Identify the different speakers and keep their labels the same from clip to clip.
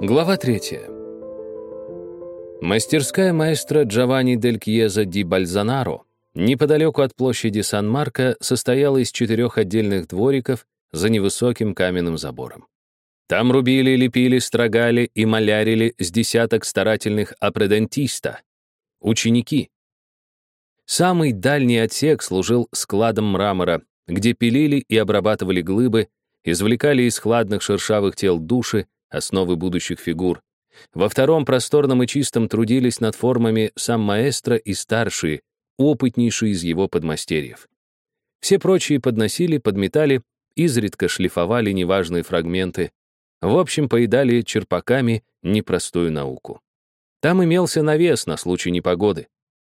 Speaker 1: Глава третья. Мастерская маэстро Джованни дель Кьеза ди Бальзанаро неподалеку от площади Сан-Марко состояла из четырех отдельных двориков за невысоким каменным забором. Там рубили, лепили, строгали и малярили с десяток старательных апредентиста, ученики. Самый дальний отсек служил складом мрамора, где пилили и обрабатывали глыбы, извлекали из хладных шершавых тел души, основы будущих фигур. Во втором просторном и чистом трудились над формами сам маэстро и старшие, опытнейшие из его подмастерьев. Все прочие подносили, подметали, изредка шлифовали неважные фрагменты, в общем, поедали черпаками непростую науку. Там имелся навес на случай непогоды.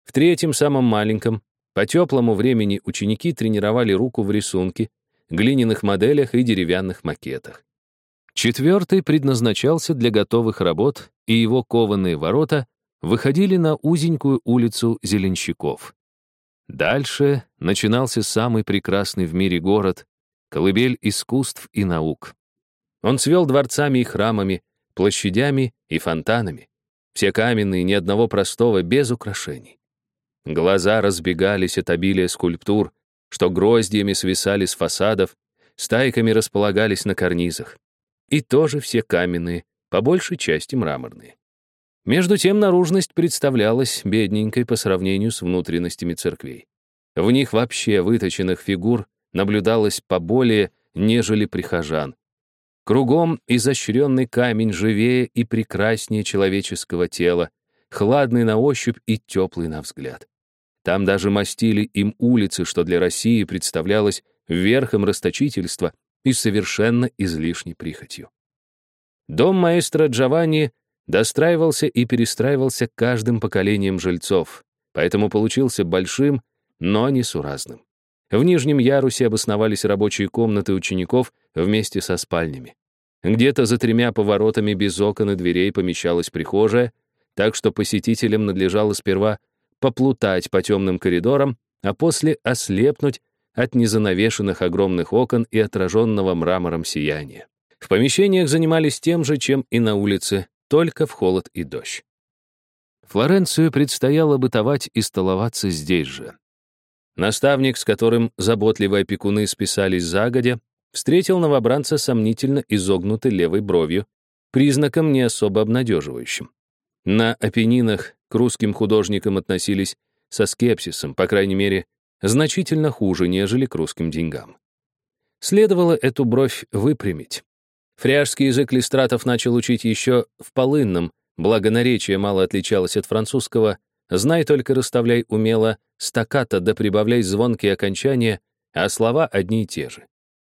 Speaker 1: В третьем, самом маленьком, по теплому времени ученики тренировали руку в рисунке, глиняных моделях и деревянных макетах. Четвертый предназначался для готовых работ, и его кованые ворота выходили на узенькую улицу Зеленщиков. Дальше начинался самый прекрасный в мире город, колыбель искусств и наук. Он свел дворцами и храмами, площадями и фонтанами. Все каменные, ни одного простого, без украшений. Глаза разбегались от обилия скульптур, что гроздьями свисали с фасадов, стайками располагались на карнизах. И тоже все каменные, по большей части мраморные. Между тем наружность представлялась бедненькой по сравнению с внутренностями церквей. В них вообще выточенных фигур наблюдалось поболее, нежели прихожан. Кругом изощренный камень живее и прекраснее человеческого тела, хладный на ощупь и теплый на взгляд. Там даже мастили им улицы, что для России представлялось верхом расточительства и совершенно излишней прихотью. Дом маэстро Джованни достраивался и перестраивался каждым поколением жильцов, поэтому получился большим, но несуразным. В нижнем ярусе обосновались рабочие комнаты учеников вместе со спальнями. Где-то за тремя поворотами без окон и дверей помещалась прихожая, так что посетителям надлежало сперва поплутать по темным коридорам, а после ослепнуть от незанавешенных огромных окон и отраженного мрамором сияния. В помещениях занимались тем же, чем и на улице, только в холод и дождь. Флоренцию предстояло бытовать и столоваться здесь же. Наставник, с которым заботливые опекуны списались загодя, встретил новобранца сомнительно изогнутой левой бровью, признаком не особо обнадеживающим. На Апеннинах к русским художникам относились со скепсисом, по крайней мере, значительно хуже, нежели к русским деньгам. Следовало эту бровь выпрямить. Фряжский язык листратов начал учить еще в полынном, благо наречие мало отличалось от французского, знай только расставляй умело, стаккато да прибавляй звонкие окончания, а слова одни и те же.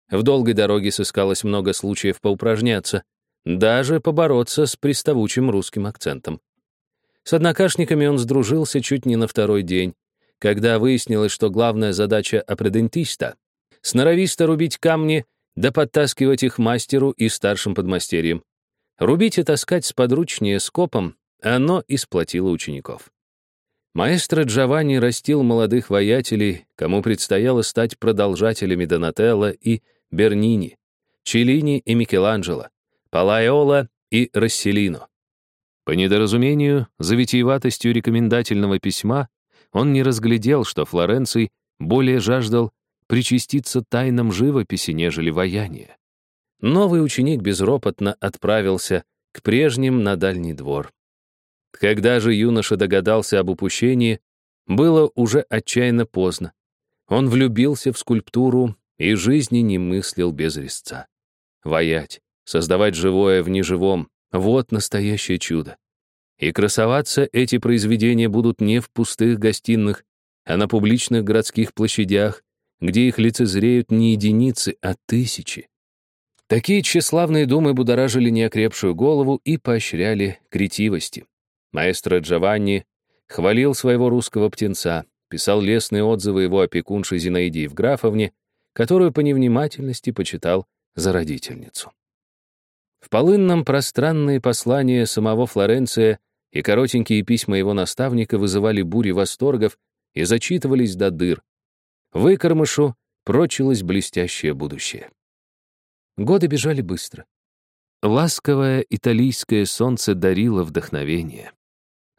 Speaker 1: В долгой дороге сыскалось много случаев поупражняться, даже побороться с приставучим русским акцентом. С однокашниками он сдружился чуть не на второй день, когда выяснилось, что главная задача апредентиста — сноровисто рубить камни да подтаскивать их мастеру и старшим подмастерьям. Рубить и таскать сподручнее скопом, оно и сплотило учеников. Маэстро Джованни растил молодых воятелей, кому предстояло стать продолжателями Донателло и Бернини, Челлини и Микеланджело, Палайола и Расселино. По недоразумению, за витиеватостью рекомендательного письма он не разглядел, что Флоренций более жаждал причаститься тайнам живописи, нежели ваяния. Новый ученик безропотно отправился к прежним на дальний двор. Когда же юноша догадался об упущении, было уже отчаянно поздно. Он влюбился в скульптуру и жизни не мыслил без резца. Ваять, создавать живое в неживом — вот настоящее чудо. И красоваться эти произведения будут не в пустых гостиных, а на публичных городских площадях, где их лицезреют не единицы, а тысячи. Такие тщеславные думы будоражили неокрепшую голову и поощряли кретивости. Маэстро Джованни хвалил своего русского птенца, писал лестные отзывы его опекунши Зинаиде Евграфовне, которую по невнимательности почитал за родительницу. В полынном пространные послания самого Флоренция и коротенькие письма его наставника вызывали бури восторгов и зачитывались до дыр. Выкормышу прочилось блестящее будущее. Годы бежали быстро. ласковое италийское солнце дарило вдохновение.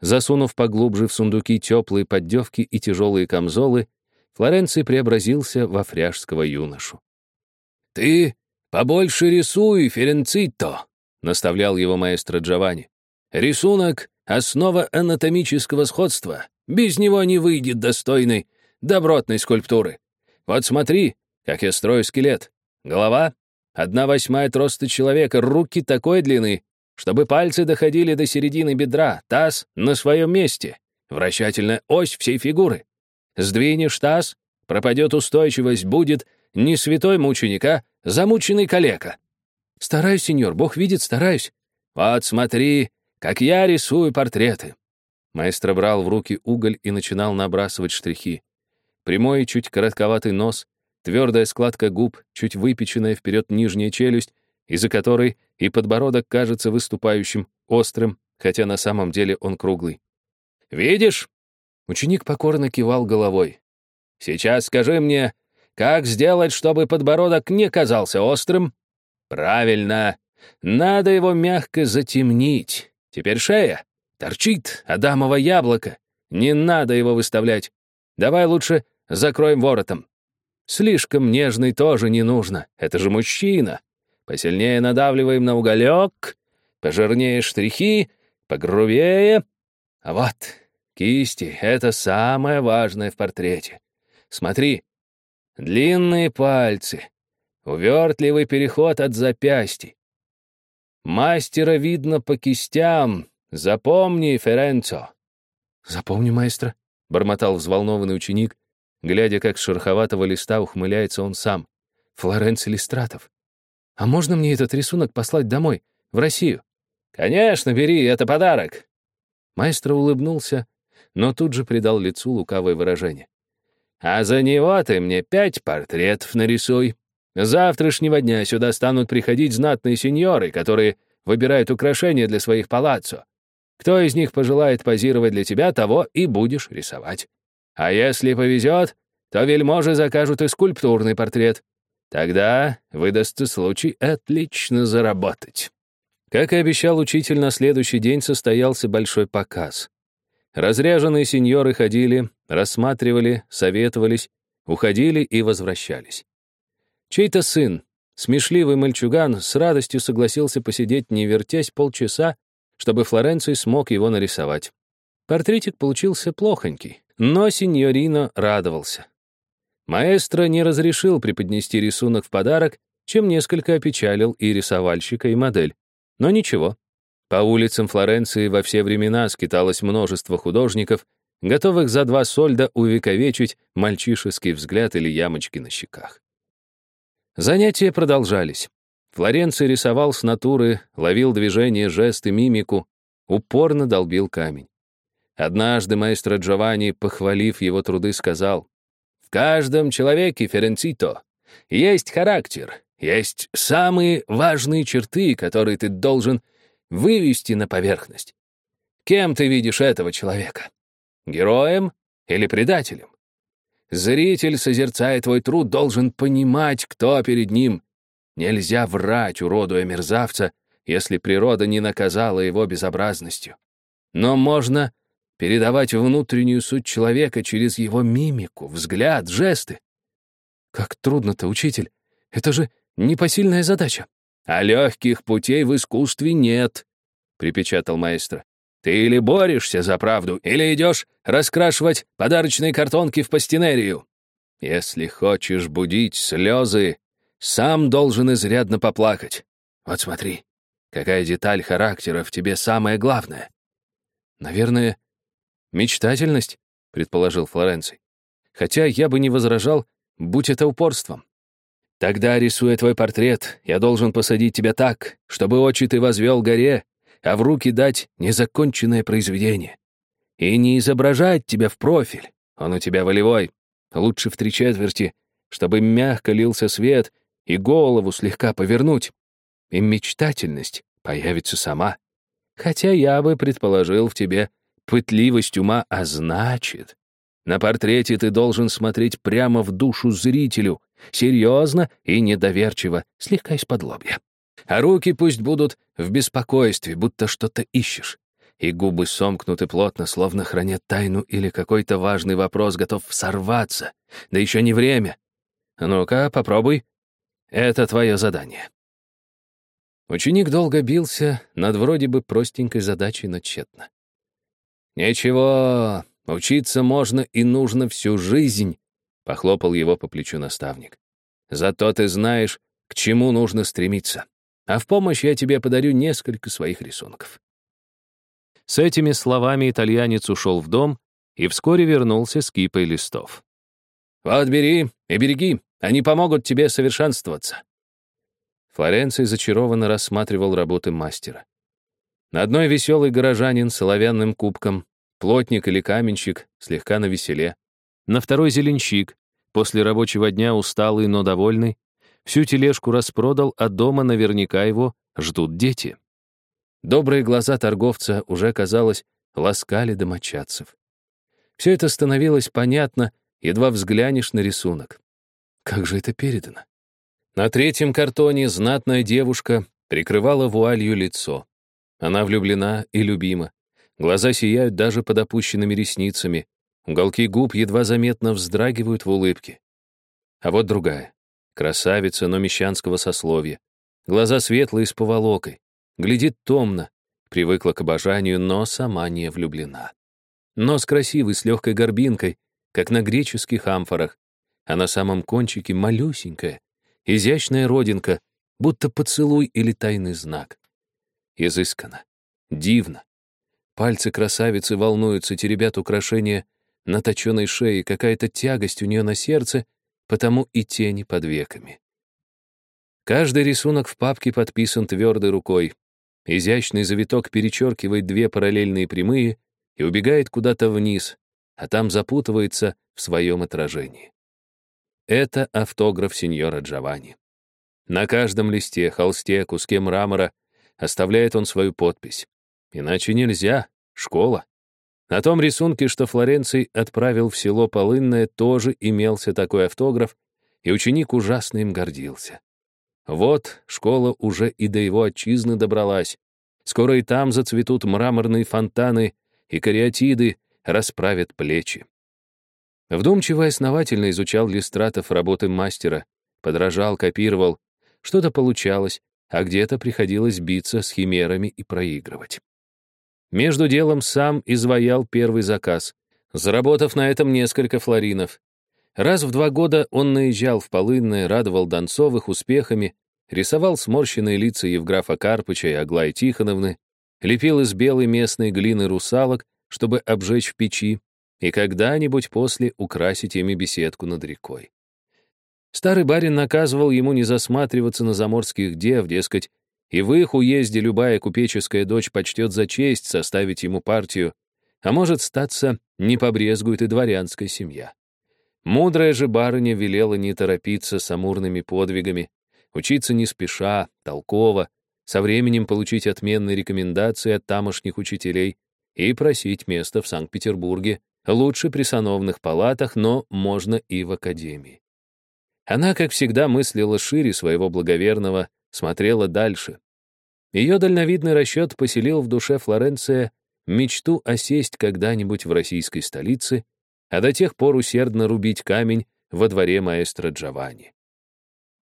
Speaker 1: Засунув поглубже в сундуки теплые поддевки и тяжелые камзолы, Флоренций преобразился во фряжского юношу. «Ты побольше рисуй, Ференцито», — наставлял его маэстро Джованни. «Рисунок — основа анатомического сходства. Без него не выйдет достойной, добротной скульптуры. Вот смотри, как я строю скелет. Голова — одна восьмая роста человека, руки такой длины, чтобы пальцы доходили до середины бедра, таз на своем месте, вращательная ось всей фигуры. Сдвинешь таз, пропадет устойчивость, будет не святой мученик, а замученный калека. Стараюсь, сеньор, Бог видит, стараюсь. Вот смотри, как я рисую портреты. Маэстро брал в руки уголь и начинал набрасывать штрихи. Прямой, чуть коротковатый нос, твердая складка губ, чуть выпеченная вперед нижняя челюсть, из-за которой и подбородок кажется выступающим, острым, хотя на самом деле он круглый. «Видишь?» Ученик покорно кивал головой. «Сейчас скажи мне, как сделать, чтобы подбородок не казался острым?» «Правильно. Надо его мягко затемнить. Теперь шея. Торчит адамово яблоко. Не надо его выставлять. Давай лучше закроем воротом. Слишком нежный тоже не нужно. Это же мужчина. Посильнее надавливаем на уголек, пожирнее штрихи, погрубее. А вот кисти — это самое важное в портрете. Смотри, длинные пальцы, увертливый переход от запястий. Мастера видно по кистям. Запомни, Ференцо. Запомни, маэстро, — бормотал взволнованный ученик, глядя, как с шероховатого листа ухмыляется он сам. Флоренций Листратов. «А можно мне этот рисунок послать домой, в Россию?» «Конечно, бери, это подарок!» Маэстро улыбнулся, но тут же придал лицу лукавое выражение. «А за него ты мне пять портретов нарисуй. Завтрашнего дня сюда станут приходить знатные сеньоры, которые выбирают украшения для своих палаццо. Кто из них пожелает позировать для тебя, того и будешь рисовать. А если повезет, то вельможи закажут и скульптурный портрет. Тогда выдастся случай отлично заработать. Как и обещал учитель, на следующий день состоялся большой показ. Разряженные сеньоры ходили, рассматривали, советовались, уходили и возвращались. Чей-то сын, смешливый мальчуган, с радостью согласился посидеть, не вертясь, полчаса, чтобы Флоренций смог его нарисовать. Портретик получился плохонький, но сеньорино радовался. Маэстро не разрешил преподнести рисунок в подарок, чем несколько опечалил и рисовальщика, и модель. Но ничего. По улицам Флоренции во все времена скиталось множество художников, готовых за два сольда увековечить мальчишеский взгляд или ямочки на щеках. Занятия продолжались. Флоренций рисовал с натуры, ловил движения, жесты, мимику, упорно долбил камень. Однажды маэстро Джованни, похвалив его труды, сказал, «В каждом человеке, Ференцито, есть характер, есть самые важные черты, которые ты должен вывести на поверхность. Кем ты видишь этого человека? Героем или предателем? Зритель, созерцая твой труд, должен понимать, кто перед ним. Нельзя врать, уродуя мерзавца, если природа не наказала его безобразностью. Но можно передавать внутреннюю суть человека через его мимику, взгляд, жесты. Как трудно-то, учитель. Это же непосильная задача. А легких путей в искусстве нет, припечатал маэстро. Ты или борешься за правду, или идешь раскрашивать подарочные картонки в пастинерию. Если хочешь будить слезы, сам должен изрядно поплакать. Вот смотри, какая деталь характера в тебе самая главная. Наверное, «Мечтательность», — предположил Флоренций. «Хотя я бы не возражал, будь это упорством. Тогда, рисуя твой портрет, я должен посадить тебя так, чтобы очи ты возвел горе, а в руки дать незаконченное произведение. И не изображать тебя в профиль, он у тебя волевой, лучше в три четверти, чтобы мягко лился свет и голову слегка повернуть. И мечтательность появится сама. Хотя я бы предположил в тебе пытливость ума, а значит, на портрете ты должен смотреть прямо в душу зрителю, серьезно и недоверчиво, слегка из-под лобья. А руки пусть будут в беспокойстве, будто что-то ищешь. И губы сомкнуты плотно, словно хранят тайну или какой-то важный вопрос готов сорваться. Да еще не время. Ну-ка, попробуй. Это твое задание. Ученик долго бился над вроде бы простенькой задачей, но тщетно. «Ничего, учиться можно и нужно всю жизнь», — похлопал его по плечу наставник. «Зато ты знаешь, к чему нужно стремиться. А в помощь я тебе подарю несколько своих рисунков». С этими словами итальянец ушел в дом и вскоре вернулся с кипой листов. «Вот бери и береги, они помогут тебе совершенствоваться». Флоренций зачарованно рассматривал работы мастера. На одной веселый горожанин с оловянным кубком, плотник или каменщик, слегка навеселе. На второй зеленщик, после рабочего дня усталый, но довольный, всю тележку распродал, а дома наверняка его ждут дети. Добрые глаза торговца уже, казалось, ласкали домочадцев. Все это становилось понятно, едва взглянешь на рисунок. Как же это передано? На третьем картоне знатная девушка прикрывала вуалью лицо. Она влюблена и любима. Глаза сияют даже под опущенными ресницами. Уголки губ едва заметно вздрагивают в улыбке. А вот другая. Красавица, но мещанского сословия. Глаза светлые с поволокой. Глядит томно. Привыкла к обожанию, но сама не влюблена. Нос красивый, с легкой горбинкой, как на греческих амфорах, а на самом кончике малюсенькая, Изящная родинка, будто поцелуй или тайный знак. Изысканно, дивно. Пальцы красавицы волнуются, теребят украшения на точенной шее, какая-то тягость у нее на сердце, потому и тени под веками. Каждый рисунок в папке подписан твердой рукой. Изящный завиток перечеркивает две параллельные прямые и убегает куда-то вниз, а там запутывается в своем отражении. Это автограф сеньора Джованни. На каждом листе, холсте, куске мрамора оставляет он свою подпись. Иначе нельзя. Школа. На том рисунке, что Флоренций отправил в село Полынное, тоже имелся такой автограф, и ученик ужасно им гордился. Вот школа уже и до его отчизны добралась. Скоро и там зацветут мраморные фонтаны, и кариатиды расправят плечи. Вдумчиво и основательно изучал Листратов работы мастера, подражал, копировал. Что-то получалось, а где-то приходилось биться с химерами и проигрывать. Между делом сам изваял первый заказ, заработав на этом несколько флоринов. Раз в два года он наезжал в Полынное, радовал Донцовых успехами, рисовал сморщенные лица Евграфа Карпыча и Аглаи Тихоновны, лепил из белой местной глины русалок, чтобы обжечь в печи, и когда-нибудь после украсить ими беседку над рекой. Старый барин наказывал ему не засматриваться на заморских дев, дескать, и в их уезде любая купеческая дочь почтет за честь составить ему партию, а может, статься, не побрезгует и дворянская семья. Мудрая же барыня велела не торопиться с амурными подвигами, учиться не спеша, толково, со временем получить отменные рекомендации от тамошних учителей и просить место в Санкт-Петербурге, Лучше при сановных палатах, но можно и в академии. Она, как всегда, мыслила шире своего благоверного, смотрела дальше. Ее дальновидный расчет поселил в душе Флоренция мечту осесть когда-нибудь в российской столице, а до тех пор усердно рубить камень во дворе маэстро Джованни.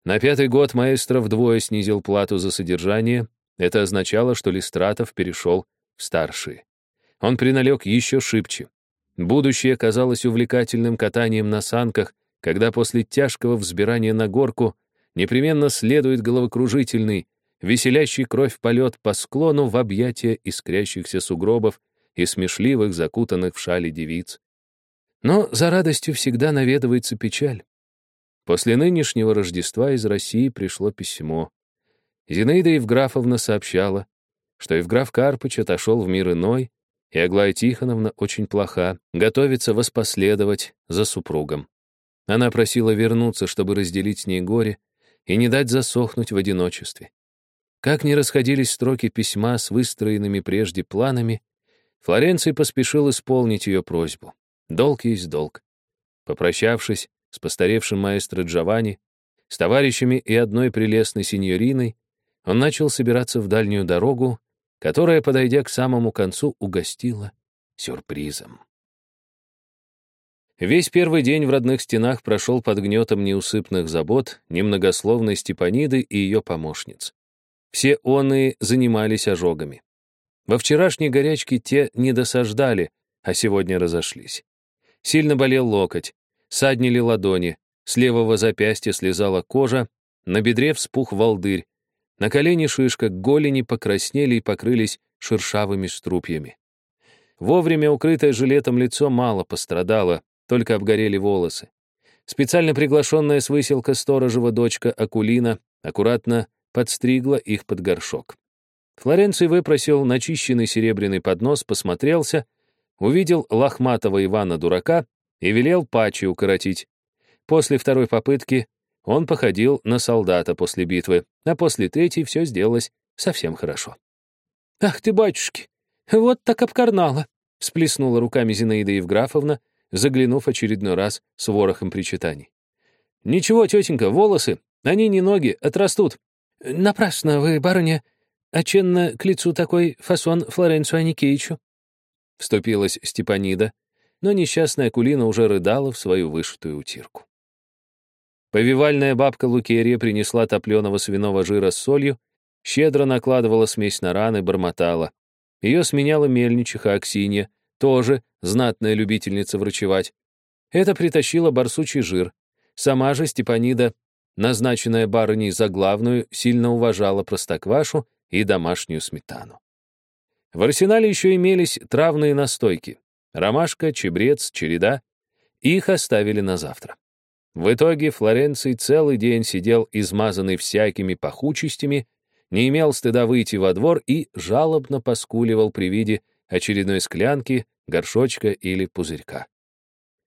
Speaker 1: На пятый год маэстро вдвое снизил плату за содержание. Это означало, что Листратов перешел в старшие. Он приналег еще шибче. Будущее казалось увлекательным катанием на санках, когда после тяжкого взбирания на горку непременно следует головокружительный, веселящий кровь полет по склону в объятия искрящихся сугробов и смешливых, закутанных в шали девиц. Но за радостью всегда наведывается печаль. После нынешнего Рождества из России пришло письмо. Зинаида Евграфовна сообщала, что Евграф Карпыч отошел в мир иной, и Аглая Тихоновна очень плоха, готовится воспоследовать за супругом. Она просила вернуться, чтобы разделить с ней горе и не дать засохнуть в одиночестве. Как ни расходились строки письма с выстроенными прежде планами, Флоренций поспешил исполнить ее просьбу. Долг есть долг. Попрощавшись с постаревшим маэстро Джованни, с товарищами и одной прелестной сеньориной, Он начал собираться в дальнюю дорогу, которая, подойдя к самому концу, угостила сюрпризом. Весь первый день в родных стенах прошел под гнетом неусыпных забот немногословной Степаниды и ее помощниц. Все оны занимались ожогами. Во вчерашней горячке те не досаждали, а сегодня разошлись. Сильно болел локоть, саднили ладони, с левого запястья слезала кожа, на бедре вспух волдырь, на колени шишка, голени покраснели и покрылись шершавыми струпьями. Вовремя укрытое жилетом лицо мало пострадало, только обгорели волосы. Специально приглашенная с выселка сторожева дочка Акулина аккуратно подстригла их под горшок. Флоренций выпросил начищенный серебряный поднос, посмотрелся, увидел лохматого Ивана-дурака и велел пачи укоротить. После второй попытки он походил на солдата после битвы, а после третьей все сделалось совсем хорошо. «Ах ты, батюшки, вот так обкарнала!» — всплеснула руками Зинаида Евграфовна, заглянув очередной раз с ворохом причитаний. «Ничего, тетенька, волосы, они не ноги, отрастут». «Напрасно вы, барыня, оченно к лицу такой фасон Флоренцию Аникеичу», — вступилась Степанида, но несчастная Кулина уже рыдала в свою вышитую утирку. Повивальная бабка Лукерия принесла топленого свиного жира с солью, щедро накладывала смесь на раны, бормотала. Ее сменяла мельничиха Аксинья, тоже знатная любительница врачевать. Это притащила барсучий жир. Сама же Степанида, назначенная барыней за главную, сильно уважала простоквашу и домашнюю сметану. В арсенале еще имелись травные настойки. Ромашка, чебрец, череда. Их оставили на завтра. В итоге Флоренций целый день сидел измазанный всякими пахучестями, не имел стыда выйти во двор и жалобно поскуливал при виде очередной склянки, горшочка или пузырька.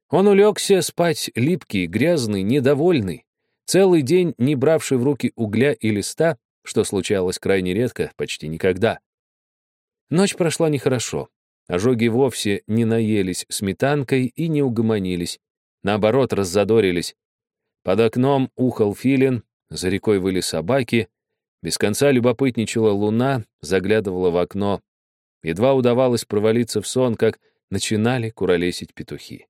Speaker 1: Он улегся спать липкий, грязный, недовольный, целый день не бравший в руки угля и листа, что случалось крайне редко, почти никогда. Ночь прошла нехорошо. Ожоги вовсе не наелись сметанкой и не угомонились. Наоборот, раззадорились. Под окном ухал филин, за рекой выли собаки, без конца любопытничала луна, заглядывала в окно. Едва удавалось провалиться в сон, как начинали куролесить петухи.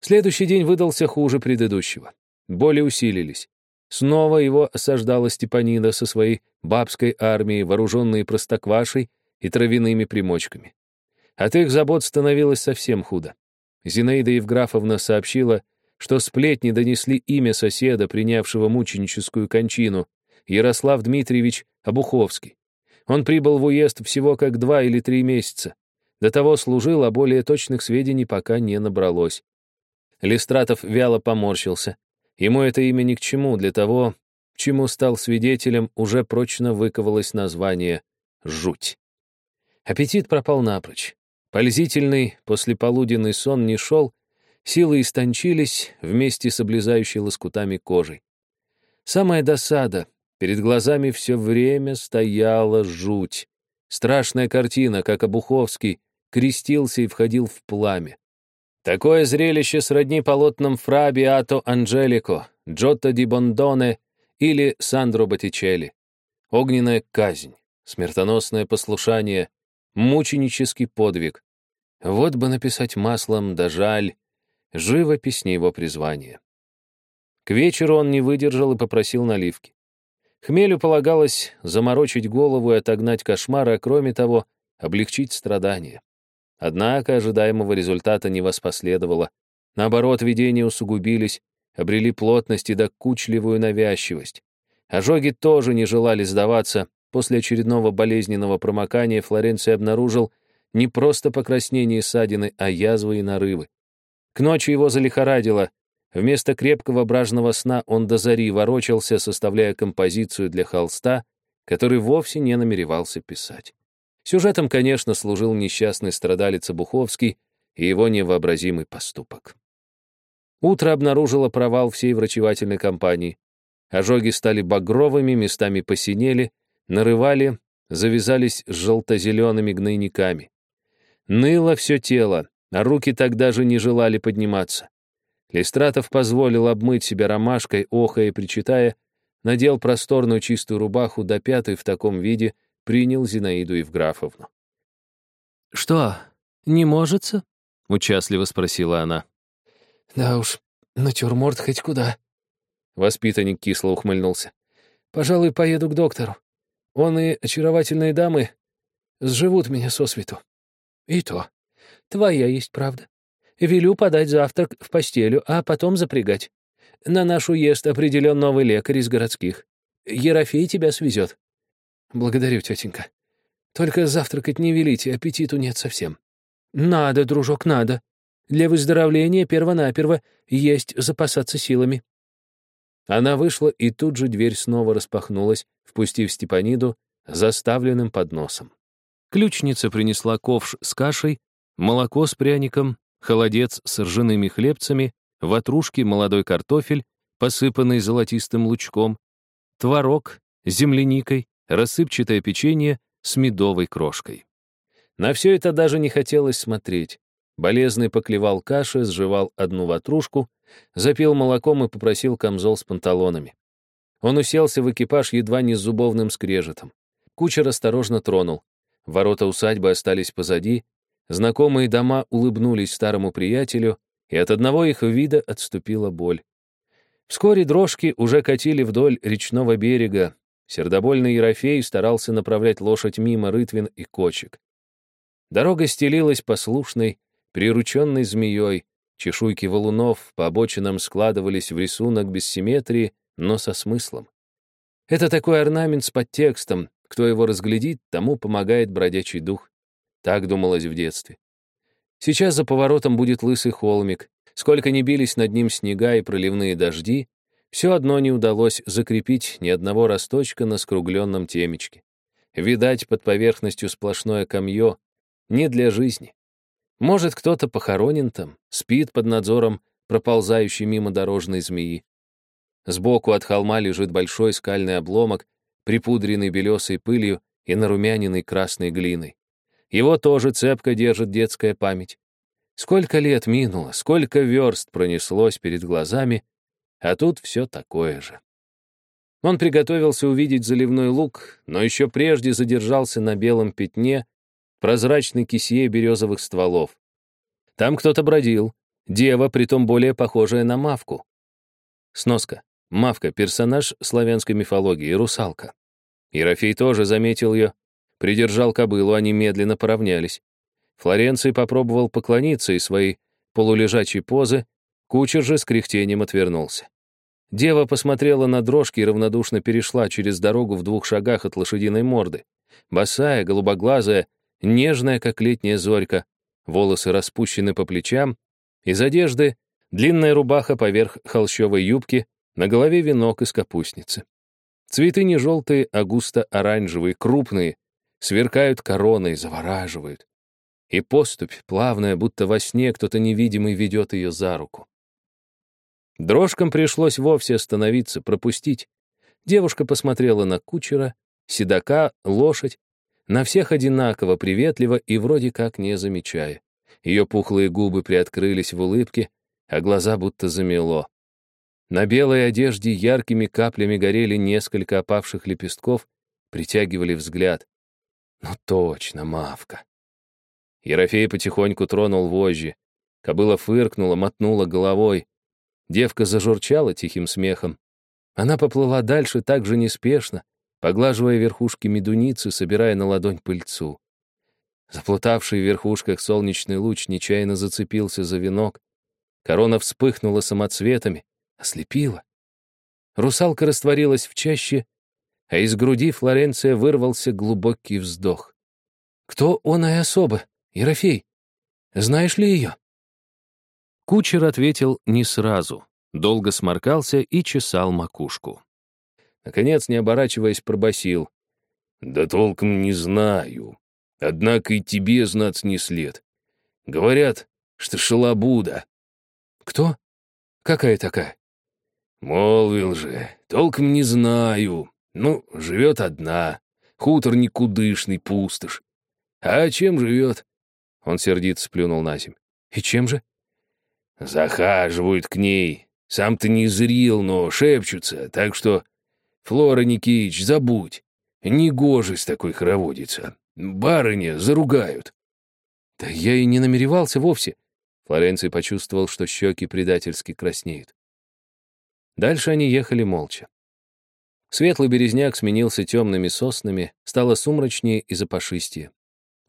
Speaker 1: Следующий день выдался хуже предыдущего. Боли усилились. Снова его осаждала Степанида со своей бабской армией, вооруженной простоквашей и травяными примочками. От их забот становилось совсем худо. Зинаида Евграфовна сообщила, что сплетни донесли имя соседа, принявшего мученическую кончину, Ярослав Дмитриевич Обуховский. Он прибыл в уезд всего как два или три месяца. До того служил, а более точных сведений пока не набралось. Листратов вяло поморщился. Ему это имя ни к чему, для того, чему стал свидетелем, уже прочно выковалось название «жуть». Аппетит пропал напрочь. Пользительный послеполуденный сон не шел, силы истончились вместе с облезающей лоскутами кожей. Самая досада. Перед глазами все время стояла жуть. Страшная картина, как Обуховский крестился и входил в пламя. Такое зрелище сродни полотнам Фра Биато Анджелико, Джотто ди Бондоне или Сандро Боттичелли. Огненная казнь, смертоносное послушание, мученический подвиг. Вот бы написать маслом, да жаль, живопись не его призвание. К вечеру он не выдержал и попросил наливки. Хмелю полагалось заморочить голову и отогнать кошмары, а кроме того, облегчить страдания. Однако ожидаемого результата не воспоследовало. Наоборот, видения усугубились, обрели плотность и докучливую навязчивость. Ожоги тоже не желали сдаваться, После очередного болезненного промокания Флоренций обнаружил не просто покраснение и ссадины, а язвы и нарывы. К ночи его залихорадило. Вместо крепкого бражного сна он до зари ворочался, составляя композицию для холста, который вовсе не намеревался писать. Сюжетом, конечно, служил несчастный страдалец Буховский и его невообразимый поступок. Утро обнаружило провал всей врачевательной кампании. Ожоги стали багровыми, местами посинели, нарывали, завязались с желто-зелеными гнойниками. Ныло все тело, а руки тогда же не желали подниматься. Листратов позволил обмыть себя ромашкой, охая и причитая, надел просторную чистую рубаху до пятой в таком виде, принял Зинаиду Евграфовну.
Speaker 2: «Что, не можется?»
Speaker 1: — участливо спросила она.
Speaker 2: «Да уж, натюрморт хоть куда».
Speaker 1: Воспитанник кисло ухмыльнулся.
Speaker 2: «Пожалуй, поеду к доктору. Он и очаровательные дамы сживут меня сосвету. И то. Твоя есть правда. Велю подать завтрак в постелю, а потом запрягать. На наш уезд определен новый лекарь из городских. Ерофей тебя свезет. Благодарю, тетенька. Только завтракать не велите, аппетиту нет совсем. Надо, дружок, надо. Для выздоровления перво-наперво есть запасаться силами.
Speaker 1: Она вышла, и тут же дверь снова распахнулась, впустив Степаниду заставленным подносом. Ключница принесла ковш с кашей, молоко с пряником, холодец с ржаными хлебцами, ватрушки, молодой картофель, посыпанный золотистым лучком, творог, земляникой, рассыпчатое печенье с медовой крошкой. На все это даже не хотелось смотреть. Болезный поклевал каши, сживал одну ватрушку, запил молоком и попросил камзол с панталонами. Он уселся в экипаж едва не с зубовным скрежетом. Кучер осторожно тронул. Ворота усадьбы остались позади, знакомые дома улыбнулись старому приятелю, и от одного их вида отступила боль. Вскоре дрожки уже катили вдоль речного берега. Сердобольный Ерофей старался направлять лошадь мимо рытвин и кочек. Дорога стелилась послушной, прирученной змеей, чешуйки валунов по обочинам складывались в рисунок без симметрии, но со смыслом. Это такой орнамент с подтекстом, кто его разглядит, тому помогает бродячий дух. Так думалось в детстве. Сейчас за поворотом будет лысый холмик. Сколько ни бились над ним снега и проливные дожди, все одно не удалось закрепить ни одного росточка на скругленном темечке. Видать, под поверхностью сплошное камье, не для жизни. Может, кто-то похоронен там, спит под надзором проползающей мимо дорожной змеи. Сбоку от холма лежит большой скальный обломок, припудренный белесой пылью и нарумяненный красной глиной. Его тоже цепко держит детская память. Сколько лет минуло, сколько верст пронеслось перед глазами, а тут все такое же. Он приготовился увидеть заливной луг, но еще прежде задержался на белом пятне, прозрачной кисье березовых стволов. Там кто-то бродил, дева, притом более похожая на мавку. Сноска. Мавка — персонаж славянской мифологии, русалка. Ерофей тоже заметил ее, придержал кобылу, они медленно поравнялись. Флоренций попробовал поклониться из своей полулежачей позы, кучер же с кряхтением отвернулся. Дева посмотрела на дрожки и равнодушно перешла через дорогу в двух шагах от лошадиной морды. Босая, голубоглазая, нежная, как летняя зорька, волосы распущены по плечам, из одежды длинная рубаха поверх холщовой юбки, на голове венок из капустницы. Цветы не желтые, а густо-оранжевые, крупные, сверкают короной, завораживают. И поступь, плавная, будто во сне кто-то невидимый ведет ее за руку. Дрожкам пришлось вовсе остановиться, пропустить. Девушка посмотрела на кучера, седока, лошадь, на всех одинаково, приветливо и вроде как не замечая. Ее пухлые губы приоткрылись в улыбке, а глаза будто замело. На белой одежде яркими каплями горели несколько опавших лепестков, притягивали взгляд. Ну точно, мавка. Ерофей потихоньку тронул вожжи. Кобыла фыркнула, мотнула головой. Девка зажурчала тихим смехом. Она поплыла дальше так же неспешно, поглаживая верхушки медуницы, собирая на ладонь пыльцу. Заплутавший в верхушках солнечный луч нечаянно зацепился за венок. Корона вспыхнула самоцветами, ослепила. Русалка растворилась в чаще, а из груди Флоренция вырвался глубокий вздох. «Кто он и особо, Ерофей? Знаешь ли ее?» Кучер ответил не сразу, долго сморкался и чесал макушку. Наконец, не оборачиваясь, пробасил: «Да толком не знаю. Однако и тебе знаться не след. Говорят, что шалабуда». «Кто? Какая такая?» «Молвил же, толком не знаю. Ну, живет одна. Хутор никудышный, пустошь. А чем живет?» Он сердито сплюнул на земь. «И чем же?» «Захаживают к ней. Сам-то не зрил, но шепчутся, так что
Speaker 3: Флора Никитич, забудь. Негоже с такой хороводиться. Барыня заругают.
Speaker 2: Да я и не намеревался вовсе. Флоренций почувствовал, что щеки предательски краснеют. Дальше они ехали молча. Светлый березняк сменился темными соснами, стало сумрачнее и запашистее.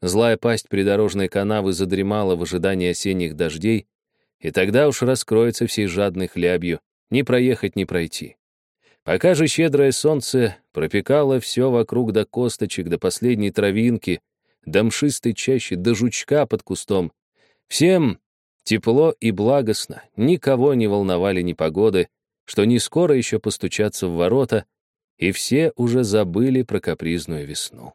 Speaker 2: Злая пасть придорожной канавы задремала в ожидании осенних дождей, и тогда уж раскроется всей жадной хлябью, ни проехать, ни пройти. Пока же щедрое солнце пропекало все вокруг до косточек, до последней травинки, до мшистой чащи, до жучка под кустом, всем тепло и благостно, никого не волновали ни погоды, что не скоро еще постучаться в ворота, и все уже забыли про капризную весну.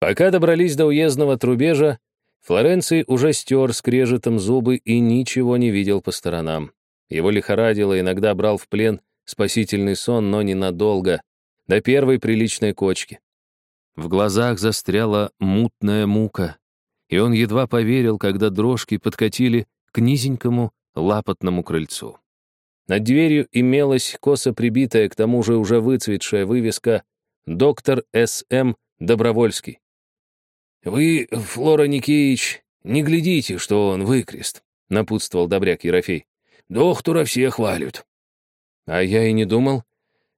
Speaker 2: Пока добрались до уездного трубежа, Флоренций уже стер скрежетом зубы и ничего не видел по сторонам. Его лихорадило, иногда брал в плен спасительный сон, но ненадолго, до первой приличной кочки. В глазах застряла мутная мука, и он едва поверил, когда дрожки подкатили к низенькому лапотному крыльцу. Над дверью имелась косо прибитая, к тому же уже выцветшая вывеска «Доктор С.М. Добровольский».
Speaker 3: «Вы, Флора Никеич, не глядите, что он выкрест», — напутствовал добряк Ерофей. «Доктора все хвалят».
Speaker 2: «А я и не думал.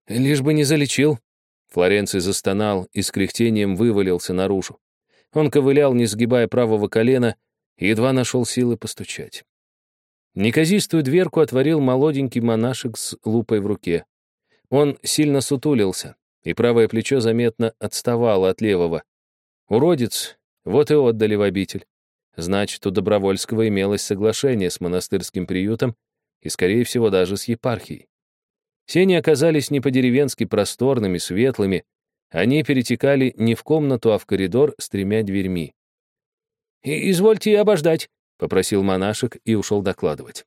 Speaker 2: Лишь бы не залечил». Флоренций застонал и с кряхтением вывалился наружу. Он ковылял, не сгибая правого колена, и едва нашел силы постучать. Неказистую дверку отворил молоденький монашек с лупой в руке. Он сильно сутулился, и правое плечо заметно отставало от левого. Уродец, вот и отдали в обитель. Значит, у Добровольского имелось соглашение с монастырским приютом и, скорее всего, даже с епархией. Сени оказались не по-деревенски просторными, светлыми. Они перетекали не в комнату, а в коридор с тремя дверьми.
Speaker 4: «Извольте обождать», —
Speaker 2: попросил монашек и ушел докладывать.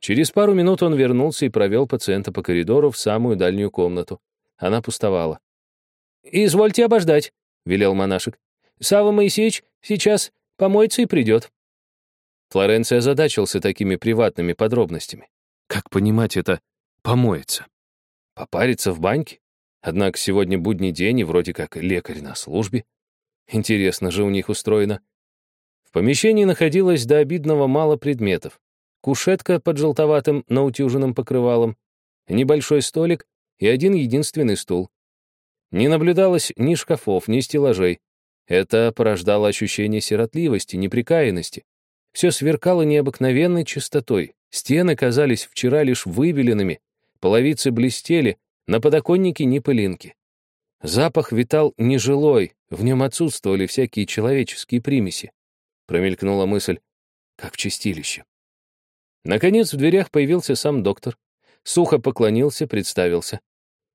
Speaker 2: Через пару минут он вернулся и провел пациента по коридору в самую дальнюю комнату. Она пустовала.
Speaker 4: «Извольте обождать», —
Speaker 2: велел монашек.
Speaker 4: «Сава Моисеевич сейчас помоется и придет».
Speaker 2: Флоренция озадачился такими приватными подробностями. Как понимать это «помоется»? Попариться в баньке? Однако сегодня будний день и вроде как лекарь на службе. Интересно же у них устроено. Помещении находилось до обидного мало предметов. Кушетка под желтоватым наутюженным покрывалом, небольшой столик и один единственный стул. Не наблюдалось ни шкафов, ни стеллажей. Это порождало ощущение сиротливости, неприкаянности. Все сверкало необыкновенной чистотой. Стены казались вчера лишь выбеленными, половицы блестели, на подоконнике ни пылинки. Запах витал нежилой, в нем отсутствовали всякие человеческие примеси. Промелькнула мысль, как в чистилище. Наконец в дверях появился сам доктор. Сухо поклонился, представился.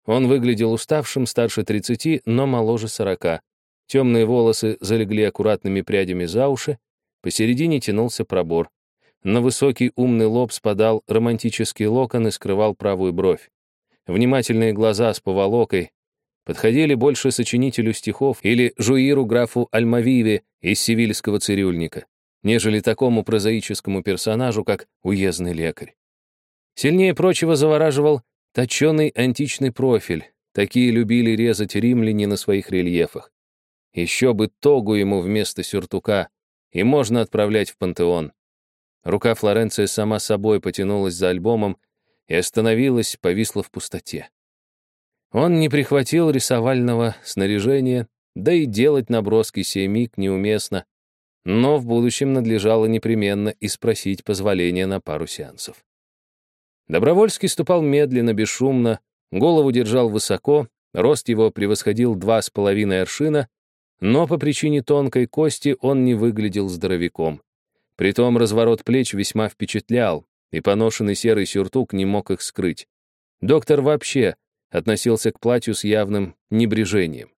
Speaker 2: Он выглядел уставшим, старше 30, но моложе 40. Темные волосы залегли аккуратными прядями за уши, посередине тянулся пробор. На высокий умный лоб спадал романтический локон и скрывал правую бровь. Внимательные глаза с поволокой подходили больше сочинителю стихов или жуиру графу Альмавиве из сивильского цирюльника, нежели такому прозаическому персонажу, как уездный лекарь. Сильнее прочего завораживал Точеный античный профиль. Такие любили резать римляне на своих рельефах. Еще бы тогу ему вместо сюртука, и можно отправлять в пантеон. Рука Флоренции сама собой потянулась за альбомом и остановилась, повисла в пустоте. Он не прихватил рисовального снаряжения, да и делать наброски сей неуместно, но в будущем надлежало непременно и спросить позволения на пару сеансов. Добровольский ступал медленно, бесшумно, голову держал высоко, рост его превосходил два с половиной аршина, но по причине тонкой кости он не выглядел здоровяком. Притом разворот плеч весьма впечатлял, и поношенный серый сюртук не мог их скрыть. Доктор вообще относился к платью с явным небрежением.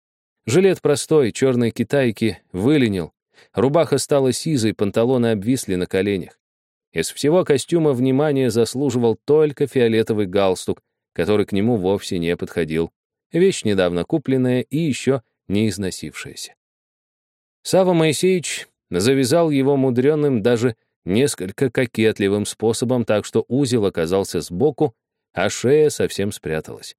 Speaker 2: Жилет простой, черной китайки, выленил, рубаха стала сизой, панталоны обвисли на коленях. Из всего костюма внимания заслуживал только фиолетовый галстук, который к нему вовсе не подходил. Вещь недавно купленная и еще не износившаяся. Сава Моисеевич завязал его мудреным, даже несколько кокетливым способом, так что узел оказался сбоку, а шея совсем спряталась.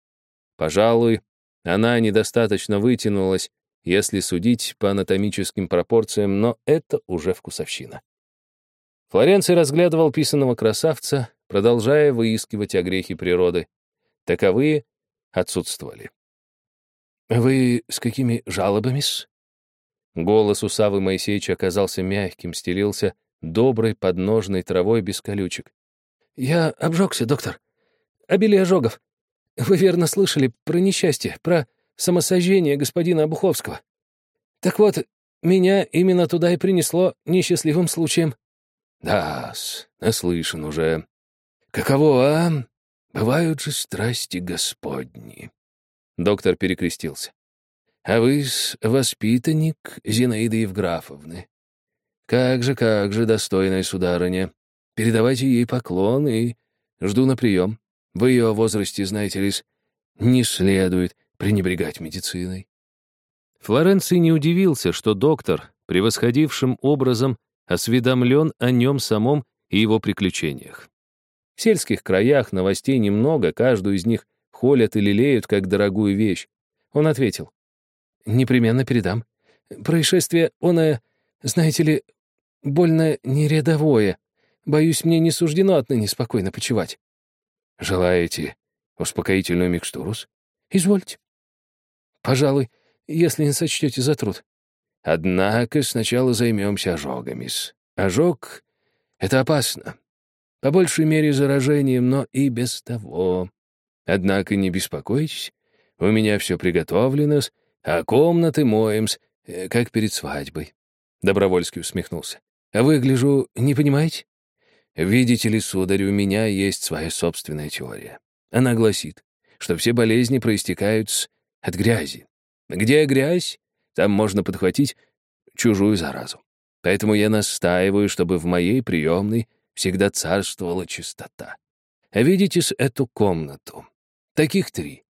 Speaker 1: Пожалуй, она недостаточно вытянулась, если судить по анатомическим пропорциям, но это уже вкусовщина. Флоренций разглядывал писаного красавца, продолжая выискивать огрехи природы. Таковые отсутствовали.
Speaker 3: «Вы с какими жалобами-с?»
Speaker 1: Голос у Савы Моисеевича оказался мягким, стелился доброй подножной травой без колючек.
Speaker 2: «Я обжегся, доктор. Обилие ожогов. Вы верно слышали про несчастье, про самосожжение господина Обуховского. Так вот, меня именно туда и принесло несчастливым случаем».
Speaker 3: «Да-с, наслышан уже. Каково, а? Бывают же страсти Господни».
Speaker 1: Доктор перекрестился.
Speaker 3: «А вы воспитанник Зинаиды Евграфовны. Как же, как же, достойная сударыня. Передавайте ей поклон и жду на прием. В ее возрасте, знаете ли, не следует пренебрегать медициной».
Speaker 1: Флоренций не удивился, что доктор, превосходившим образом, осведомлен о нем самом и его приключениях. В сельских краях новостей немного, каждую из них холят и лелеют как дорогую вещь. Он ответил.
Speaker 2: «Непременно передам. Происшествие, оно, знаете ли, больно нерядовое. Боюсь, мне не суждено отныне спокойно почивать».
Speaker 3: «Желаете успокоительную микстурус?»
Speaker 2: «Извольте». «Пожалуй, если не сочтете за труд».
Speaker 3: «Однако сначала займемся ожогами. Ожог — это опасно. По большей мере заражением, но и без того. Однако не беспокойтесь, у меня все приготовлено, а комнаты моем, э, как перед свадьбой». Добровольский усмехнулся. «А вы, гляжу, не понимаете? Видите ли, сударь, у меня есть своя собственная теория. Она гласит, что все болезни проистекают от грязи. Где грязь, там можно подхватить чужую заразу. Поэтому я настаиваю, чтобы в моей приемной всегда царствовала чистота. Видите с эту комнату? Таких три.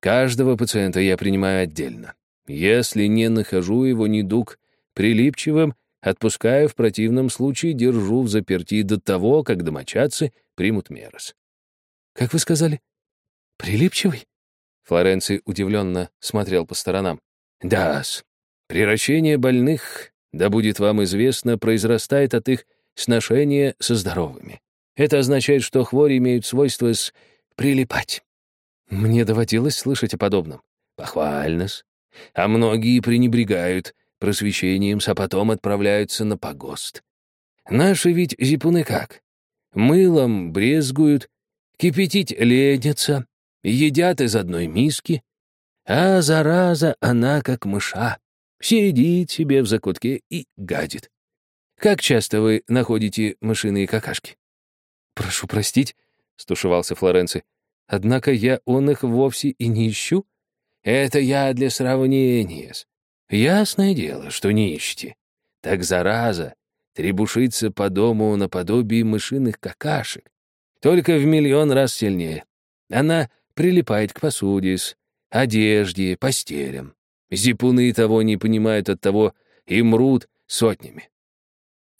Speaker 3: Каждого пациента я принимаю отдельно. Если не нахожу его недуг прилипчивым, отпускаю, в противном случае держу в заперти до того, как домочадцы примут меры.
Speaker 2: «Как вы сказали? Прилипчивый?»
Speaker 1: Флоренций удивленно смотрел по сторонам.
Speaker 3: «Да-с. Приращение больных, да будет вам известно, произрастает от их сношения со здоровыми. Это означает, что хвори имеют свойство с прилипать.
Speaker 1: Мне доводилось слышать о подобном.
Speaker 3: Похвально-с. А многие пренебрегают просвещением, а потом отправляются на погост. Наши ведь зипуны как? Мылом брезгуют, кипятить ленятся, едят из одной миски, а зараза она как мыша, сидит себе в закутке и гадит. Как часто вы находите мышиные какашки?
Speaker 1: «Прошу простить», — стушевался Флоренций. «Однако я он их вовсе и не ищу».
Speaker 3: «Это я для сравнения. Ясное дело, что не ищете. Так зараза требушится по дому наподобие мышиных какашек. Только в миллион раз сильнее. Она прилипает к посуде, одежде, постелям. Зипуны того не понимают от того и мрут сотнями.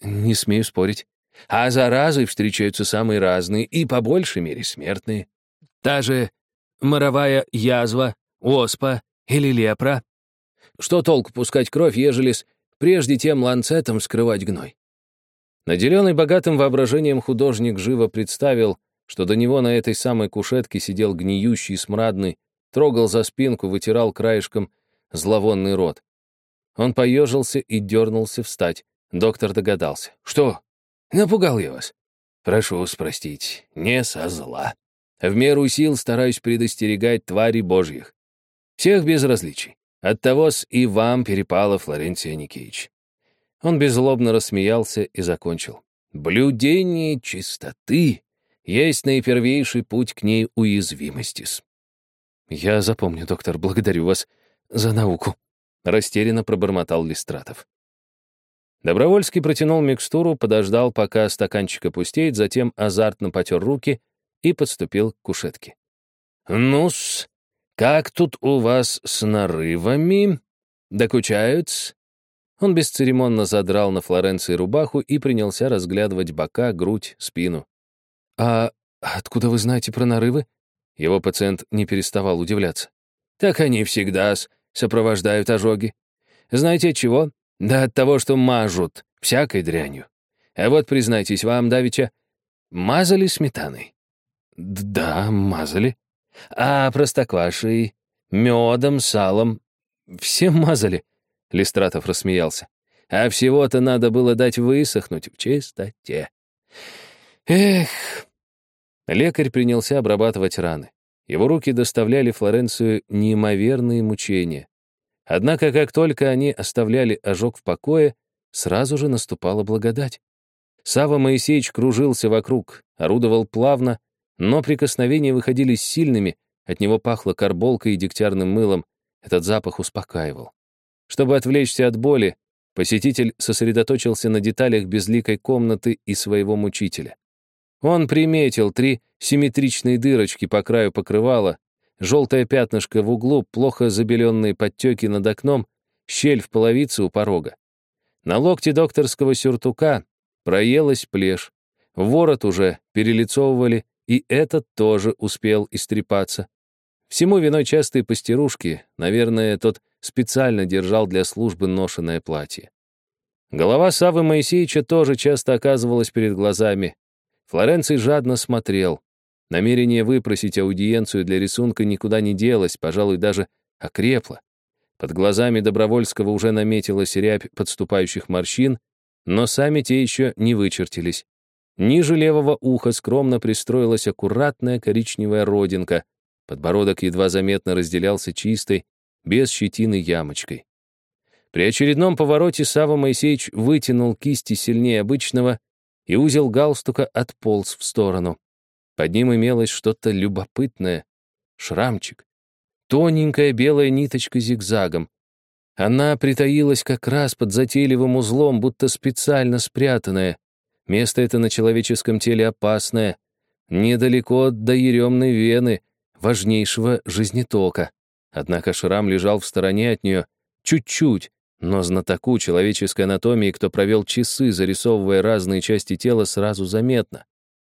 Speaker 1: Не смею спорить.
Speaker 3: А заразы встречаются самые разные и по большей мере смертные. Та же моровая язва, оспа или лепра. Что толку пускать кровь, ежели с прежде тем ланцетом скрывать гной?
Speaker 1: Наделенный богатым воображением художник живо представил, что до него на этой самой кушетке сидел гниющий смрадный, трогал за спинку, вытирал краешком зловонный рот. Он поежился и дернулся встать. Доктор догадался.
Speaker 3: «Что? Напугал я вас? Прошу вас простить, не со зла. В меру сил стараюсь предостерегать тварей божьих. Всех без различий. Оттого-с и вам перепало, Флоренция Никеич».
Speaker 1: Он беззлобно рассмеялся и закончил.
Speaker 3: «Блюдение чистоты есть наипервейший путь к ней уязвимости -с.
Speaker 1: «Я запомню, доктор, благодарю вас за науку», — растерянно пробормотал Листратов. Добровольский протянул микстуру, подождал, пока стаканчик опустеет, затем азартно потер руки и подступил к кушетке.
Speaker 3: «Ну-с, как тут у вас с нарывами? Докучают
Speaker 1: Он бесцеремонно задрал на Флоренции рубаху и принялся разглядывать бока, грудь, спину.
Speaker 2: «А откуда вы знаете про нарывы?»
Speaker 1: Его пациент не переставал удивляться.
Speaker 3: Так они всегда сопровождают ожоги. Знаете от чего? Да от того, что мажут всякой дрянью. А вот, признайтесь, вам, давеча, мазали сметаной?
Speaker 1: Да, мазали.
Speaker 3: А простоквашей, медом, салом? Всем мазали. Листратов рассмеялся. А всего-то надо было дать высохнуть в чистоте. Эх! Лекарь принялся обрабатывать раны. Его руки доставляли Флоренцию неимоверные мучения. Однако, как только они оставляли ожог в покое, сразу же наступала благодать. Сава Моисеевич кружился вокруг, орудовал плавно, но прикосновения выходили сильными, от него пахло карболкой и дегтярным мылом, этот запах успокаивал. Чтобы отвлечься от боли, посетитель сосредоточился на деталях безликой комнаты и своего мучителя. Он приметил три симметричные дырочки по краю покрывала, желтое пятнышко в углу, плохо забеленные подтеки над окном, щель в половице у порога. На локте докторского сюртука проелась плешь, ворот уже перелицовывали, и этот тоже успел истрепаться. Всему виной частые постирушки, наверное, тот специально держал для службы ношенное платье. Голова Савы Моисеевича тоже часто оказывалась перед глазами. Флоренций жадно смотрел. Намерение выпросить аудиенцию для рисунка никуда не делось, пожалуй, даже окрепло. Под глазами Добровольского уже наметилась рябь подступающих морщин, но сами те еще не вычертились. Ниже левого уха скромно пристроилась аккуратная коричневая родинка, подбородок едва заметно разделялся чистой, без щетины ямочкой. При очередном повороте Сава Моисеевич вытянул кисти сильнее обычного, и узел галстука отполз в сторону. Под ним имелось что-то любопытное. Шрамчик. Тоненькая белая ниточка зигзагом. Она притаилась как раз под затейливым узлом, будто специально спрятанная. Место это на человеческом теле опасное. Недалеко до еремной вены, важнейшего жизнетока. Однако шрам лежал в стороне от нее, чуть-чуть, но знатоку человеческой анатомии, кто провел часы, зарисовывая разные части тела, сразу заметно.